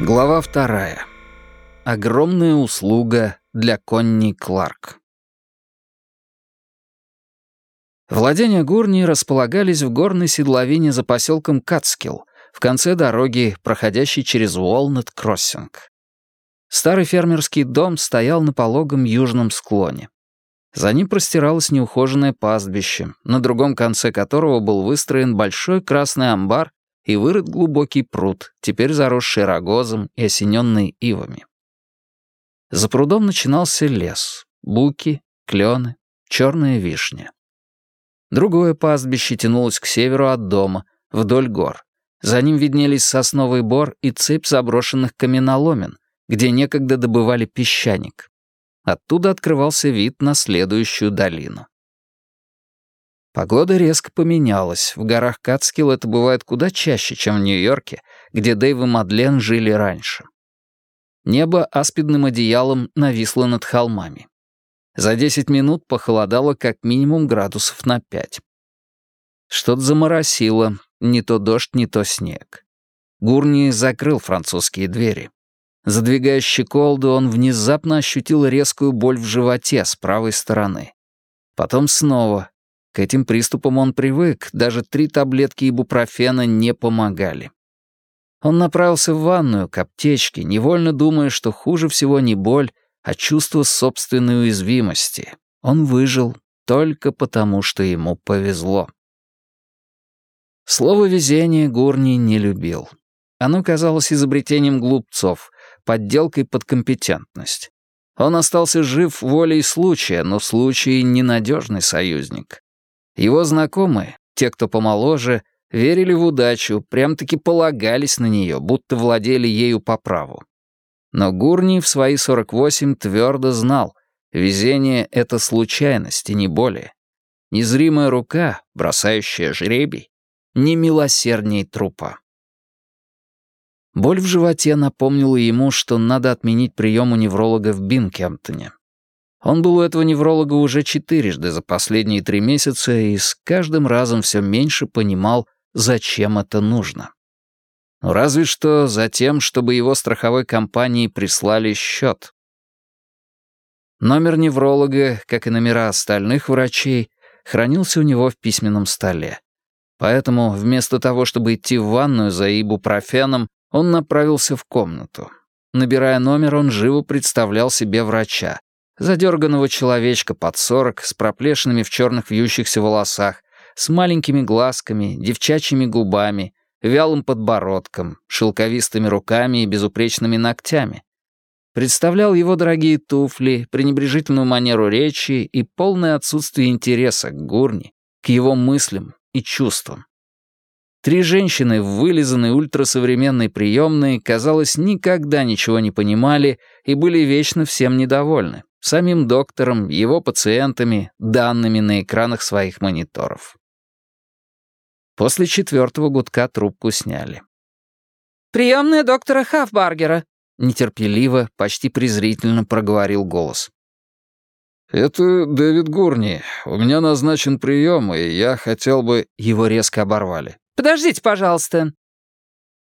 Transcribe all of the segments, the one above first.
Глава вторая. Огромная услуга для Конни Кларк. Владения Гурни располагались в горной седловине за поселком Кацкилл, в конце дороги, проходящей через Уолнет-Кроссинг. Старый фермерский дом стоял на пологом южном склоне. За ним простиралось неухоженное пастбище, на другом конце которого был выстроен большой красный амбар и вырыт глубокий пруд, теперь заросший рогозом и осененный ивами. За прудом начинался лес, буки, клены, черная вишня. Другое пастбище тянулось к северу от дома, вдоль гор. За ним виднелись сосновый бор и цепь заброшенных каменоломен, где некогда добывали песчаник. Оттуда открывался вид на следующую долину. Погода резко поменялась. В горах Кацкилл это бывает куда чаще, чем в Нью-Йорке, где Дэйв и Мадлен жили раньше. Небо аспидным одеялом нависло над холмами. За 10 минут похолодало как минимум градусов на 5. Что-то заморосило, не то дождь, не то снег. Гурни закрыл французские двери. Задвигая щеколду, он внезапно ощутил резкую боль в животе с правой стороны. Потом снова, к этим приступам он привык, даже три таблетки ибупрофена не помогали. Он направился в ванную к аптечке, невольно думая, что хуже всего не боль, а чувство собственной уязвимости. Он выжил только потому, что ему повезло. Слово «везение» Гурни не любил. Оно казалось изобретением глупцов, подделкой под компетентность. Он остался жив волей случая, но случай — ненадежный союзник. Его знакомые, те, кто помоложе, верили в удачу, прям-таки полагались на нее, будто владели ею по праву. Но Гурни в свои 48 твердо знал, везение — это случайность и не более. Незримая рука, бросающая жребий, не милосердней трупа. Боль в животе напомнила ему, что надо отменить прием у невролога в Бинкемптоне. Он был у этого невролога уже четырежды за последние три месяца и с каждым разом все меньше понимал, зачем это нужно. Ну, разве что за тем, чтобы его страховой компании прислали счет. Номер невролога, как и номера остальных врачей, хранился у него в письменном столе. Поэтому вместо того, чтобы идти в ванную за ибупрофеном, он направился в комнату. Набирая номер, он живо представлял себе врача, задерганного человечка под сорок, с проплешинами в черных вьющихся волосах, с маленькими глазками, девчачьими губами, вялым подбородком, шелковистыми руками и безупречными ногтями. Представлял его дорогие туфли, пренебрежительную манеру речи и полное отсутствие интереса к Гурни, к его мыслям и чувствам. Три женщины в вылизанной ультрасовременной приемной, казалось, никогда ничего не понимали и были вечно всем недовольны самим доктором, его пациентами, данными на экранах своих мониторов. После четвертого гудка трубку сняли. «Приемная доктора Хафбаргера», — нетерпеливо, почти презрительно проговорил голос. «Это Дэвид Гурни. У меня назначен прием, и я хотел бы...» Его резко оборвали. «Подождите, пожалуйста».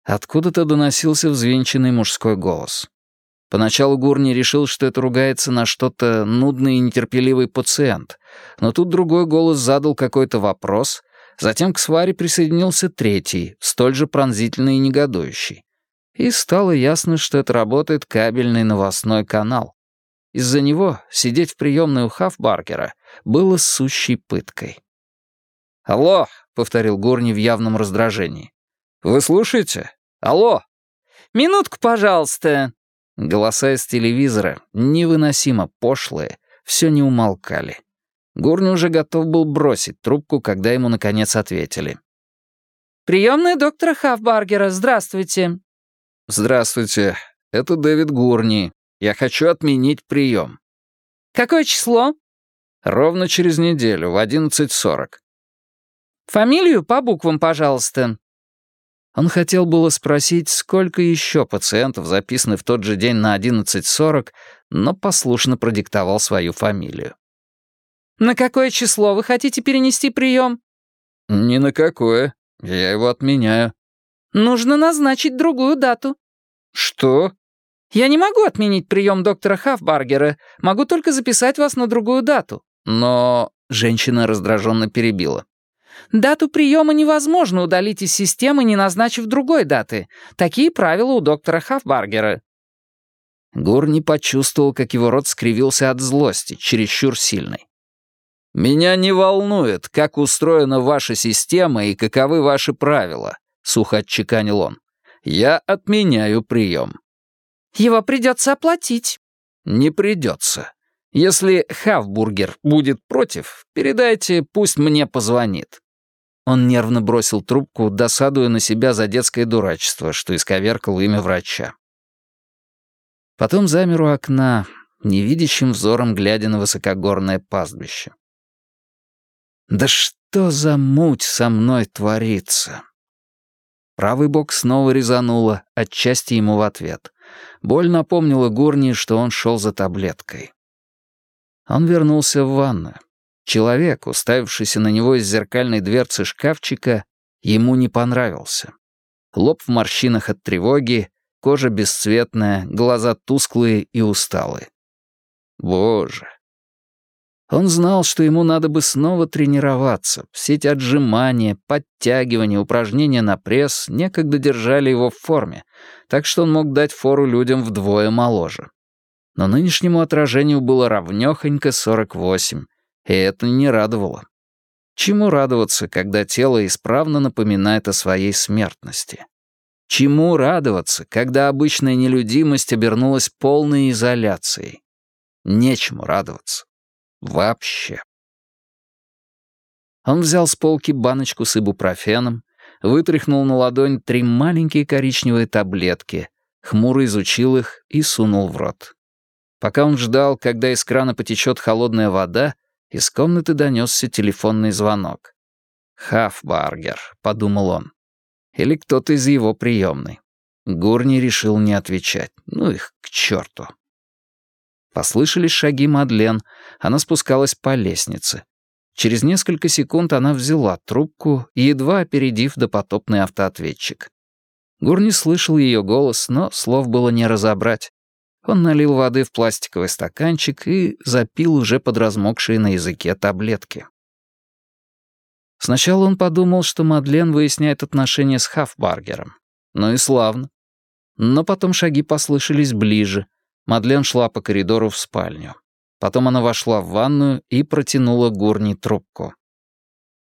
Откуда-то доносился взвинченный мужской голос. Поначалу Гурни решил, что это ругается на что-то нудный и нетерпеливый пациент, но тут другой голос задал какой-то вопрос, затем к сваре присоединился третий, столь же пронзительный и негодующий. И стало ясно, что это работает кабельный новостной канал. Из-за него сидеть в приемной у Хафбаргера было сущей пыткой. «Алло», — повторил Гурни в явном раздражении. «Вы слушаете? Алло!» «Минутку, пожалуйста», Голоса из телевизора, невыносимо пошлые, все не умолкали. Гурни уже готов был бросить трубку, когда ему наконец ответили. «Приемная доктора Хафбаргера, здравствуйте». «Здравствуйте, это Дэвид Гурни. Я хочу отменить прием». «Какое число?» «Ровно через неделю, в 11.40». «Фамилию по буквам, пожалуйста». Он хотел было спросить, сколько еще пациентов записаны в тот же день на 11.40, но послушно продиктовал свою фамилию. «На какое число вы хотите перенести прием?» «Ни на какое. Я его отменяю». «Нужно назначить другую дату». «Что?» «Я не могу отменить прием доктора Хафбаргера. Могу только записать вас на другую дату». «Но...» — женщина раздраженно перебила. «Дату приема невозможно удалить из системы, не назначив другой даты. Такие правила у доктора Хафбаргера». Гурни почувствовал, как его рот скривился от злости, чересчур сильной. «Меня не волнует, как устроена ваша система и каковы ваши правила», — сухо отчеканил он. «Я отменяю прием». «Его придется оплатить». «Не придется. Если Хавбургер будет против, передайте, пусть мне позвонит». Он нервно бросил трубку, досадуя на себя за детское дурачество, что исковеркал имя врача. Потом замер у окна, невидящим взором глядя на высокогорное пастбище. «Да что за муть со мной творится?» Правый бок снова резануло, отчасти ему в ответ. Боль напомнила Гурни, что он шел за таблеткой. Он вернулся в ванную. Человек, уставившийся на него из зеркальной дверцы шкафчика, ему не понравился. Лоб в морщинах от тревоги, кожа бесцветная, глаза тусклые и усталые. Боже. Он знал, что ему надо бы снова тренироваться. Все эти отжимания, подтягивания, упражнения на пресс некогда держали его в форме, так что он мог дать фору людям вдвое моложе. Но нынешнему отражению было равнёхонько 48, и это не радовало. Чему радоваться, когда тело исправно напоминает о своей смертности? Чему радоваться, когда обычная нелюдимость обернулась полной изоляцией? Нечему радоваться. Вообще. Он взял с полки баночку с ибупрофеном, вытряхнул на ладонь три маленькие коричневые таблетки, хмуро изучил их и сунул в рот. Пока он ждал, когда из крана потечет холодная вода, из комнаты донесся телефонный звонок. «Хафбаргер», — подумал он. Или кто-то из его приемной. Гурни решил не отвечать. Ну их к черту. Послышались шаги Мадлен. Она спускалась по лестнице. Через несколько секунд она взяла трубку, едва опередив допотопный автоответчик. Гурни слышал ее голос, но слов было не разобрать. Он налил воды в пластиковый стаканчик и запил уже подразмокшие на языке таблетки. Сначала он подумал, что Мадлен выясняет отношения с Хафбаргером. Ну и славно. Но потом шаги послышались ближе. Мадлен шла по коридору в спальню. Потом она вошла в ванную и протянула Гурни трубку.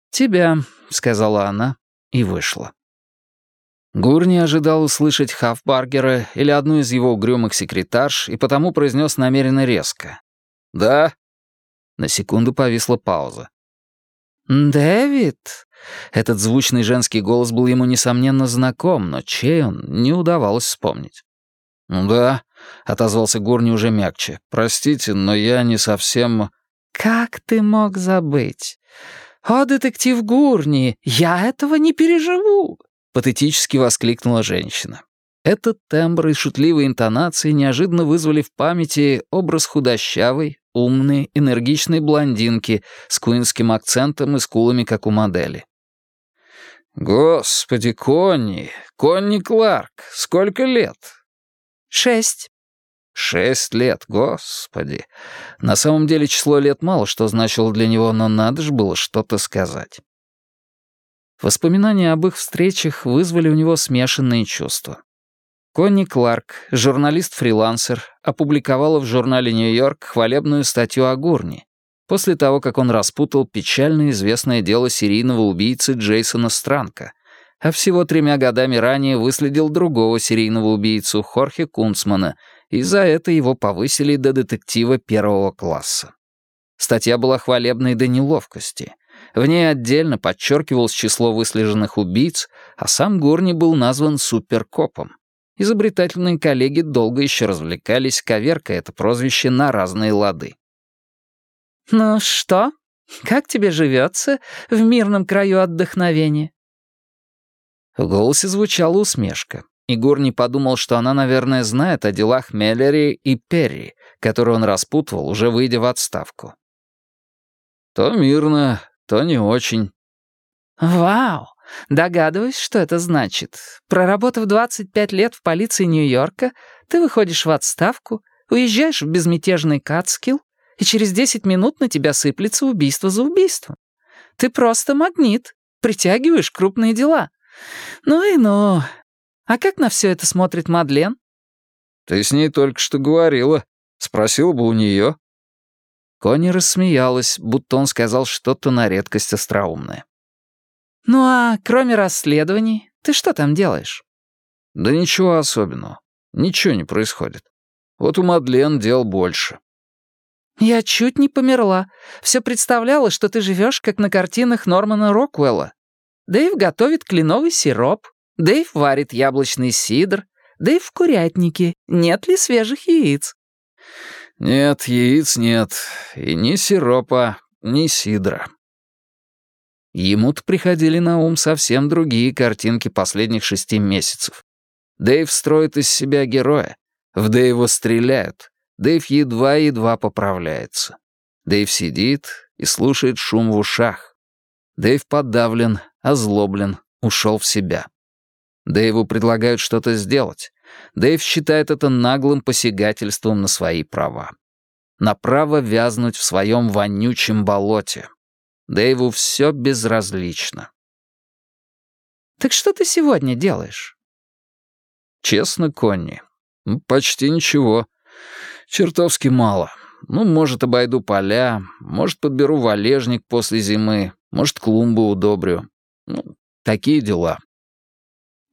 «Тебя», — сказала она, и вышла. Гурни ожидал услышать Хафбаргера или одну из его угрюмых секретарш и потому произнес намеренно резко. «Да?» На секунду повисла пауза. «Дэвид?» Этот звучный женский голос был ему, несомненно, знаком, но чей он, не удавалось вспомнить. «Ну да», — отозвался Гурни уже мягче. «Простите, но я не совсем...» «Как ты мог забыть? О, детектив Гурни, я этого не переживу!» — патетически воскликнула женщина. Этот тембр и шутливые интонации неожиданно вызвали в памяти образ худощавой, умной, энергичной блондинки с куинским акцентом и скулами, как у модели. «Господи, Конни! Конни Кларк! Сколько лет?» «Шесть». «Шесть лет, господи! На самом деле число лет мало что значило для него, но надо же было что-то сказать». Воспоминания об их встречах вызвали у него смешанные чувства. Конни Кларк, журналист-фрилансер, опубликовала в журнале «Нью-Йорк» хвалебную статью о Гурни, после того, как он распутал печально известное дело серийного убийцы Джейсона Странка, а всего тремя годами ранее выследил другого серийного убийцу Хорхе Кунцмана, и за это его повысили до детектива первого класса. Статья была хвалебной до неловкости. В ней отдельно подчеркивалось число выслеженных убийц, а сам Горни был назван суперкопом. Изобретательные коллеги долго еще развлекались, коверкая это прозвище на разные лады. «Ну что, как тебе живется в мирном краю отдохновения?» В голосе звучала усмешка. И Горни подумал, что она, наверное, знает о делах Меллери и Перри, которые он распутывал, уже выйдя в отставку. То мирно, то не очень. «Вау! Догадываюсь, что это значит. Проработав 25 лет в полиции Нью-Йорка, ты выходишь в отставку, уезжаешь в безмятежный Катскилл, и через 10 минут на тебя сыплется убийство за убийством. Ты просто магнит, притягиваешь крупные дела. Ну и ну. А как на все это смотрит Мадлен? Ты с ней только что говорила. Спросил бы у нее. Конни рассмеялась, будто он сказал что-то на редкость остроумное. «Ну а кроме расследований, ты что там делаешь?» «Да ничего особенного. Ничего не происходит. Вот у Мадлен дел больше». «Я чуть не померла. Все представляла, что ты живешь, как на картинах Нормана Роквелла. Дэйв готовит кленовый сироп, Дэйв варит яблочный сидр, Дэйв в курятнике. Нет ли свежих яиц?» «Нет, яиц нет. И ни сиропа, ни сидра». Ему-то приходили на ум совсем другие картинки последних шести месяцев. Дэйв строит из себя героя. В Дэйва стреляют. Дэйв едва-едва поправляется. Дэйв сидит и слушает шум в ушах. Дэйв подавлен, озлоблен, ушел в себя. Дэйву предлагают что-то сделать. Дэйв считает это наглым посягательством на свои права. На право вязнуть в своем вонючем болоте. Дэйву все безразлично. «Так что ты сегодня делаешь?» «Честно, Конни, почти ничего. Чертовски мало. Ну, может, обойду поля, может, подберу валежник после зимы, может, клумбу удобрю. Ну, такие дела».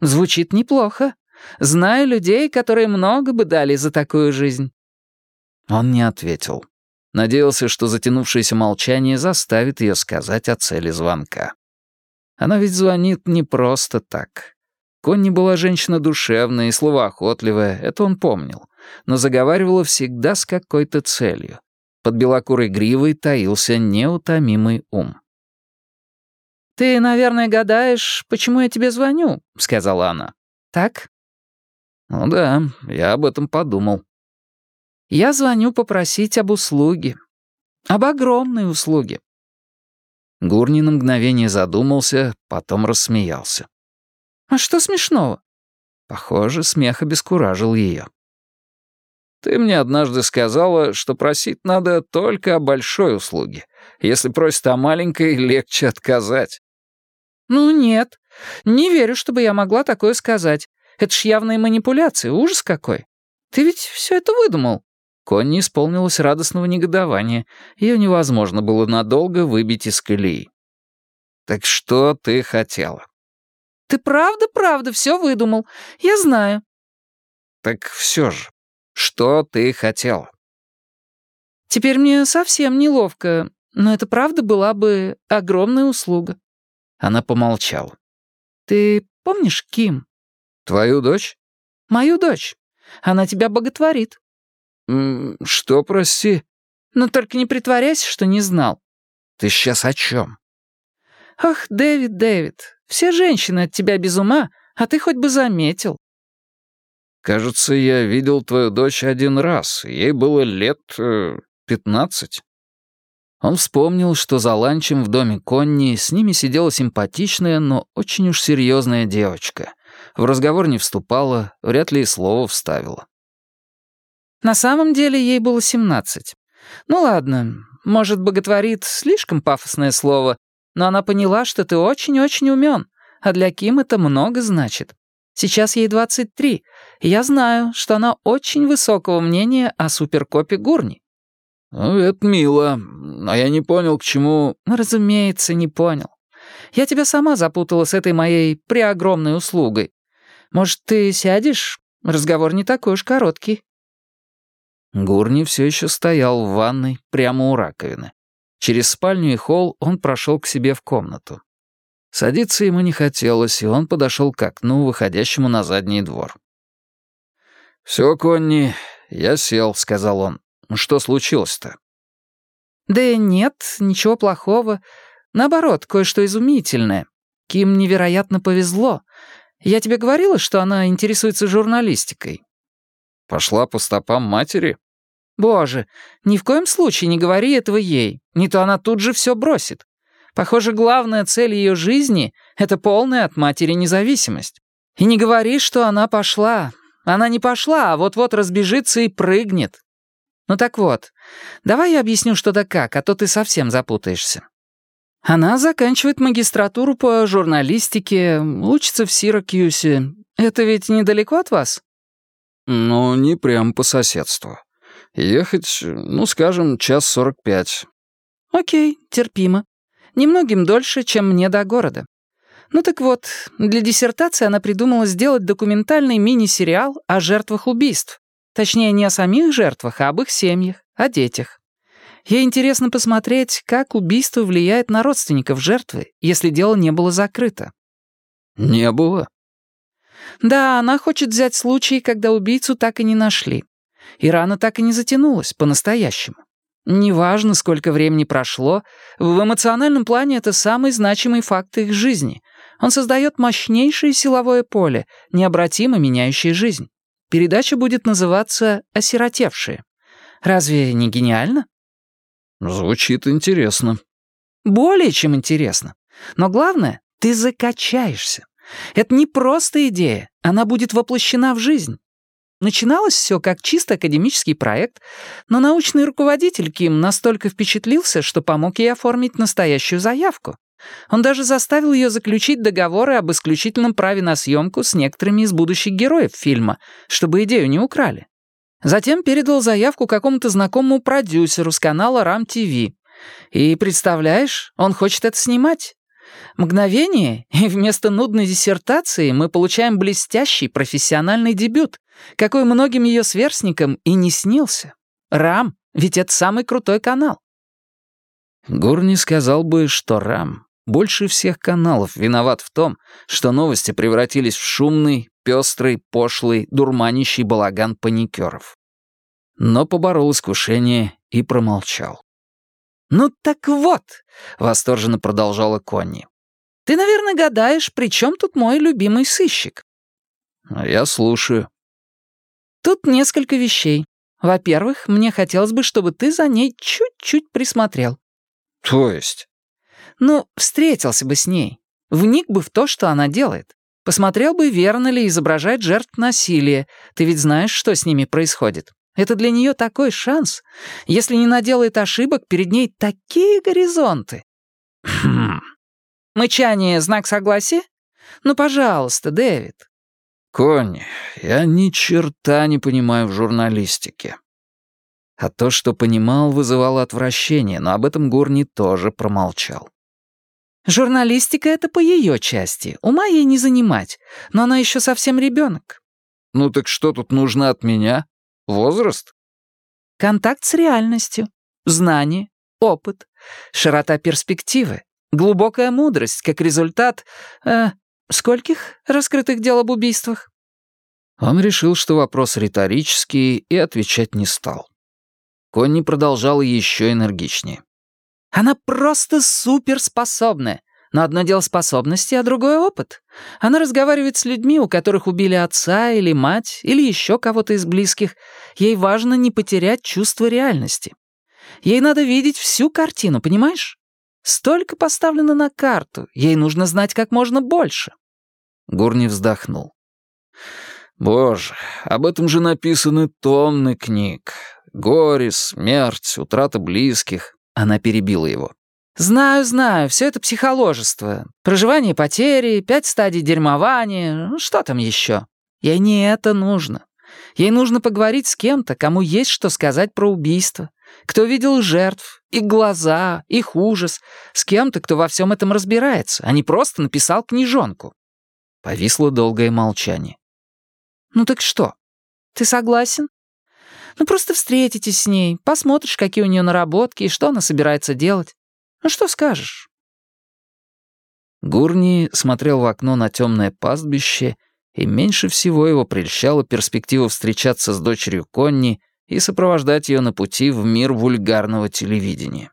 «Звучит неплохо. Знаю людей, которые много бы дали за такую жизнь». Он не ответил. Надеялся, что затянувшееся молчание заставит ее сказать о цели звонка. Она ведь звонит не просто так. Конни была женщина душевная и словоохотливая, это он помнил, но заговаривала всегда с какой-то целью. Под белокурой гривой таился неутомимый ум. «Ты, наверное, гадаешь, почему я тебе звоню», — сказала она. «Так?» «Ну да, я об этом подумал». Я звоню попросить об услуге. Об огромной услуге». Гурни на мгновение задумался, потом рассмеялся. «А что смешного?» Похоже, смех обескуражил ее. «Ты мне однажды сказала, что просить надо только о большой услуге. Если просят о маленькой, легче отказать». «Ну нет, не верю, чтобы я могла такое сказать. Это ж явная манипуляция, ужас какой. Ты ведь все это выдумал». Конни исполнилось радостного негодования. Ее невозможно было надолго выбить из колеи. «Так что ты хотела?» «Ты правда-правда все выдумал. Я знаю». «Так все же, что ты хотела?» «Теперь мне совсем неловко, но это правда была бы огромная услуга». Она помолчала. «Ты помнишь Ким?» «Твою дочь?» «Мою дочь. Она тебя боготворит. «Что, прости?» «Ну только не притворяйся, что не знал». «Ты сейчас о чем?» «Ах, Дэвид, Дэвид, все женщины от тебя без ума, а ты хоть бы заметил». «Кажется, я видел твою дочь один раз. Ей было лет э, пятнадцать». Он вспомнил, что за ланчем в доме Конни с ними сидела симпатичная, но очень уж серьезная девочка. В разговор не вступала, вряд ли и слово вставила. На самом деле ей было семнадцать. Ну ладно, может, боготворит слишком пафосное слово, но она поняла, что ты очень-очень умен, а для Ким это много значит. Сейчас ей 23, и я знаю, что она очень высокого мнения о суперкопе Гурни. «Ну, это мило, но я не понял, к чему...» «Разумеется, не понял. Я тебя сама запутала с этой моей преогромной услугой. Может, ты сядешь? Разговор не такой уж короткий». Гурни все еще стоял в ванной прямо у раковины. Через спальню и холл он прошел к себе в комнату. Садиться ему не хотелось, и он подошел к окну, выходящему на задний двор. «Все, Конни, я сел», — сказал он. «Что случилось-то?» «Да нет, ничего плохого. Наоборот, кое-что изумительное. Ким невероятно повезло. Я тебе говорила, что она интересуется журналистикой?» «Пошла по стопам матери?» «Боже, ни в коем случае не говори этого ей, не то она тут же все бросит. Похоже, главная цель ее жизни — это полная от матери независимость. И не говори, что она пошла. Она не пошла, а вот-вот разбежится и прыгнет. Ну так вот, давай я объясню что да как, а то ты совсем запутаешься. Она заканчивает магистратуру по журналистике, учится в Сиракьюсе. Это ведь недалеко от вас? Ну, не прям по соседству. Ехать, ну, скажем, час сорок пять. Окей, терпимо. Немногим дольше, чем мне до города. Ну так вот, для диссертации она придумала сделать документальный мини-сериал о жертвах убийств. Точнее, не о самих жертвах, а об их семьях, о детях. Ей интересно посмотреть, как убийство влияет на родственников жертвы, если дело не было закрыто. Не было? Да, она хочет взять случай, когда убийцу так и не нашли. И рана так и не затянулась, по-настоящему. Неважно, сколько времени прошло, в эмоциональном плане это самый значимый факт их жизни. Он создает мощнейшее силовое поле, необратимо меняющее жизнь. Передача будет называться «Осиротевшие». Разве не гениально? Звучит интересно. Более чем интересно. Но главное, ты закачаешься. Это не просто идея, она будет воплощена в жизнь. Начиналось все как чисто академический проект, но научный руководитель Ким настолько впечатлился, что помог ей оформить настоящую заявку. Он даже заставил ее заключить договоры об исключительном праве на съемку с некоторыми из будущих героев фильма, чтобы идею не украли. Затем передал заявку какому-то знакомому продюсеру с канала TV. И, представляешь, он хочет это снимать. Мгновение, и вместо нудной диссертации мы получаем блестящий профессиональный дебют, какой многим ее сверстникам и не снился. Рам, ведь это самый крутой канал. Гурни сказал бы, что Рам больше всех каналов виноват в том, что новости превратились в шумный, пестрый, пошлый, дурманящий балаган паникеров. Но поборол искушение и промолчал. «Ну так вот», — восторженно продолжала Конни. «Ты, наверное, гадаешь, при чем тут мой любимый сыщик?» «Я слушаю». «Тут несколько вещей. Во-первых, мне хотелось бы, чтобы ты за ней чуть-чуть присмотрел». «То есть?» «Ну, встретился бы с ней. Вник бы в то, что она делает. Посмотрел бы, верно ли изображает жертв насилия. Ты ведь знаешь, что с ними происходит. Это для нее такой шанс. Если не наделает ошибок, перед ней такие горизонты. Хм. Мычание — знак согласия? Ну, пожалуйста, Дэвид. Конни, я ни черта не понимаю в журналистике. А то, что понимал, вызывало отвращение, но об этом Гурни тоже промолчал. Журналистика — это по ее части. Ума ей не занимать. Но она еще совсем ребенок. Ну так что тут нужно от меня? Возраст? Контакт с реальностью, знание, опыт, широта перспективы, глубокая мудрость как результат... Э, скольких раскрытых дел об убийствах? Он решил, что вопрос риторический, и отвечать не стал. Конни продолжала еще энергичнее. «Она просто суперспособная. Но одно дело способности, а другое — опыт. Она разговаривает с людьми, у которых убили отца или мать, или еще кого-то из близких. Ей важно не потерять чувство реальности. Ей надо видеть всю картину, понимаешь? Столько поставлено на карту, ей нужно знать как можно больше. Гурни вздохнул. «Боже, об этом же написаны тонны книг. Горе, смерть, утрата близких». Она перебила его. «Знаю, знаю, все это психоложество. Проживание потери, пять стадий дерьмования, ну, что там еще? Ей не это нужно. Ей нужно поговорить с кем-то, кому есть что сказать про убийство, кто видел жертв, их глаза, их ужас, с кем-то, кто во всем этом разбирается, а не просто написал книжонку». Повисло долгое молчание. «Ну так что, ты согласен?» «Ну просто встретитесь с ней, посмотришь, какие у нее наработки и что она собирается делать. Ну что скажешь?» Гурни смотрел в окно на темное пастбище, и меньше всего его прельщала перспектива встречаться с дочерью Конни и сопровождать ее на пути в мир вульгарного телевидения.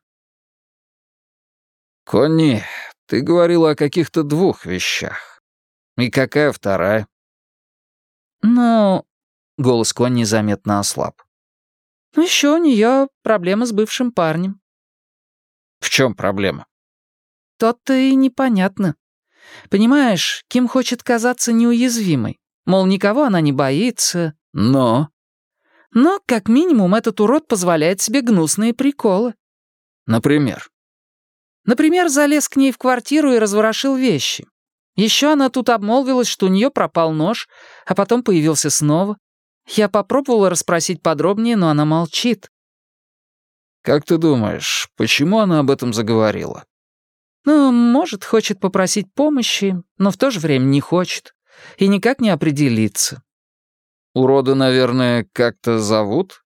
«Конни, ты говорила о каких-то двух вещах. И какая вторая?» «Ну...» — голос Конни заметно ослаб. «Ну еще у нее проблема с бывшим парнем». В чем проблема? То-то и непонятно. Понимаешь, Ким хочет казаться неуязвимой. Мол, никого она не боится. Но... Но, как минимум, этот урод позволяет себе гнусные приколы. Например? Например, залез к ней в квартиру и разворошил вещи. Еще она тут обмолвилась, что у нее пропал нож, а потом появился снова. Я попробовала расспросить подробнее, но она молчит. «Как ты думаешь, почему она об этом заговорила?» «Ну, может, хочет попросить помощи, но в то же время не хочет. И никак не определиться». «Урода, наверное, как-то зовут?»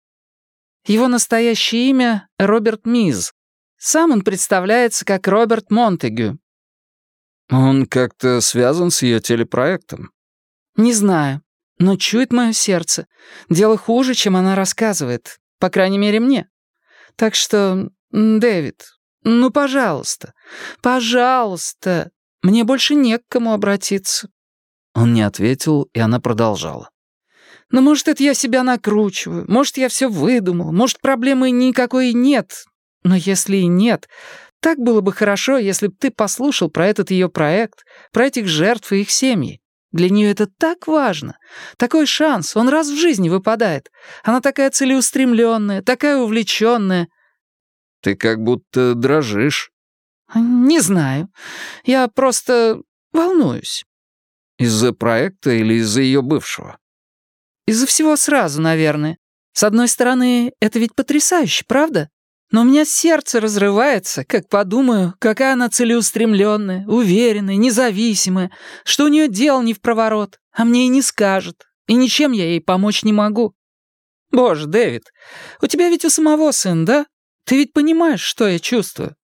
Его настоящее имя — Роберт Миз. Сам он представляется как Роберт Монтегю. Он как-то связан с ее телепроектом? Не знаю, но чует мое сердце. Дело хуже, чем она рассказывает. По крайней мере, мне. Так что, Дэвид, ну, пожалуйста, пожалуйста, мне больше не к кому обратиться». Он не ответил, и она продолжала. «Ну, может, это я себя накручиваю, может, я все выдумал, может, проблемы никакой нет. Но если и нет, так было бы хорошо, если бы ты послушал про этот ее проект, про этих жертв и их семьи. Для нее это так важно. Такой шанс, он раз в жизни выпадает. Она такая целеустремленная, такая увлеченная. Ты как будто дрожишь. Не знаю. Я просто волнуюсь. Из-за проекта или из-за ее бывшего? Из-за всего сразу, наверное. С одной стороны, это ведь потрясающе, правда? Но у меня сердце разрывается, как подумаю, какая она целеустремленная, уверенная, независимая, что у нее дел не в проворот, а мне и не скажет, и ничем я ей помочь не могу. Боже, Дэвид, у тебя ведь у самого сын, да? Ты ведь понимаешь, что я чувствую?»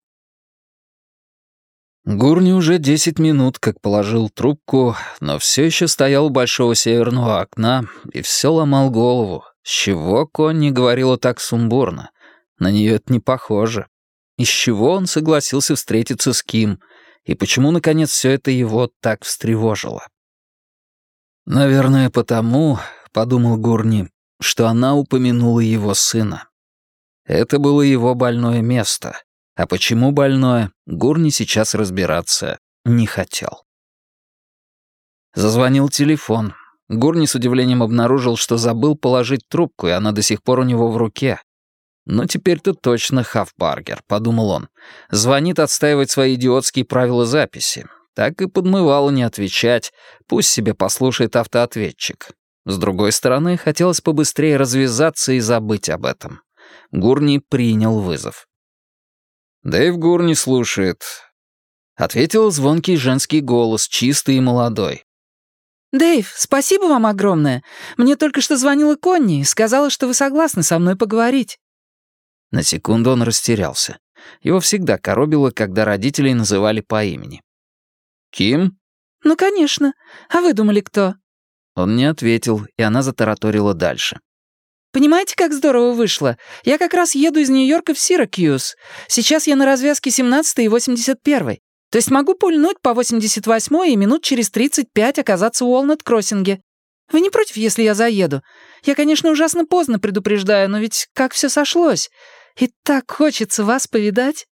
Гурни уже десять минут как положил трубку, но все еще стоял у большого северного окна и все ломал голову, с чего Конни говорила так сумбурно. На нее это не похоже. Из чего он согласился встретиться с Ким, и почему, наконец, все это его так встревожило? «Наверное, потому, — подумал Гурни, — что она упомянула его сына. Это было его больное место, а почему больное, Гурни сейчас разбираться не хотел. Зазвонил телефон. Гурни с удивлением обнаружил, что забыл положить трубку, и она до сих пор у него в руке. «Ну, теперь-то точно Хафбаргер», — подумал он. «Звонит отстаивать свои идиотские правила записи. Так и подмывало не отвечать. Пусть себе послушает автоответчик». С другой стороны, хотелось побыстрее развязаться и забыть об этом. Гурни принял вызов. «Дэйв Гурни слушает», — ответил звонкий женский голос, чистый и молодой. «Дэйв, спасибо вам огромное. Мне только что звонила Конни и сказала, что вы согласны со мной поговорить». На секунду он растерялся. Его всегда коробило, когда родителей называли по имени. «Ким?» «Ну, конечно. А вы думали, кто?» Он не ответил, и она затараторила дальше. «Понимаете, как здорово вышло? Я как раз еду из Нью-Йорка в Сиракьюз. Сейчас я на развязке 17 и 81 То есть могу пульнуть по 88 и минут через 35 оказаться в Уолнет-Кроссинге. Вы не против, если я заеду? Я, конечно, ужасно поздно предупреждаю, но ведь как все сошлось. И так хочется вас повидать».